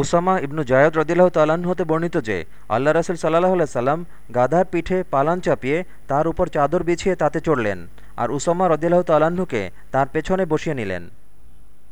Osama ইবনু জায়দ রদিল্লাহ তালাহ হতে বর্ণিত যে, আল্লাহ রাসুল সাল্লাহ সাল্লাম গাধার পিঠে পালান চাপিয়ে তার উপর চাদর বিছিয়ে তাতে চড়লেন, আর উসামা রদিল্লাহ তাল্লাহ্নকে তার পেছনে বসিয়ে নিলেন।